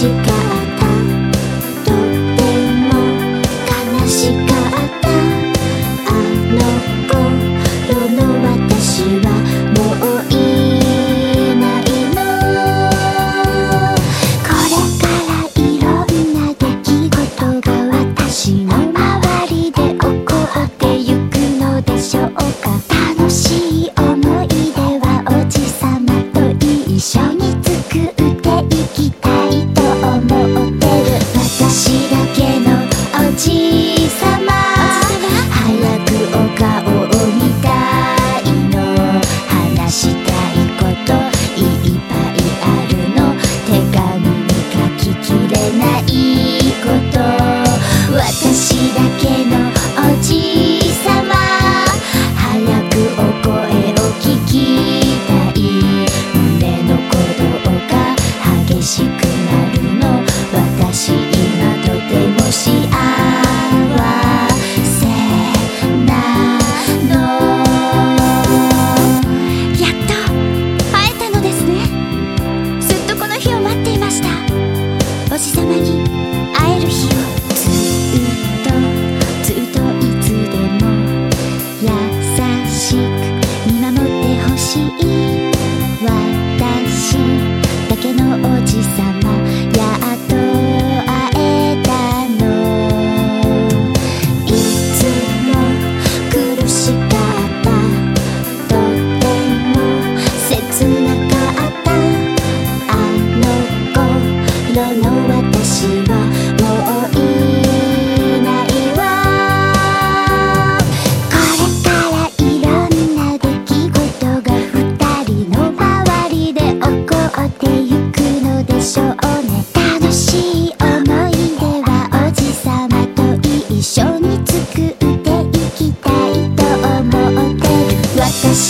she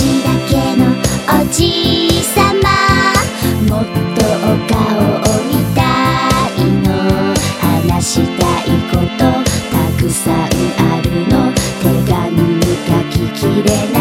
だけのおじいもっとお顔を見たいの。話したいことたくさんあるの。手紙に書ききれない。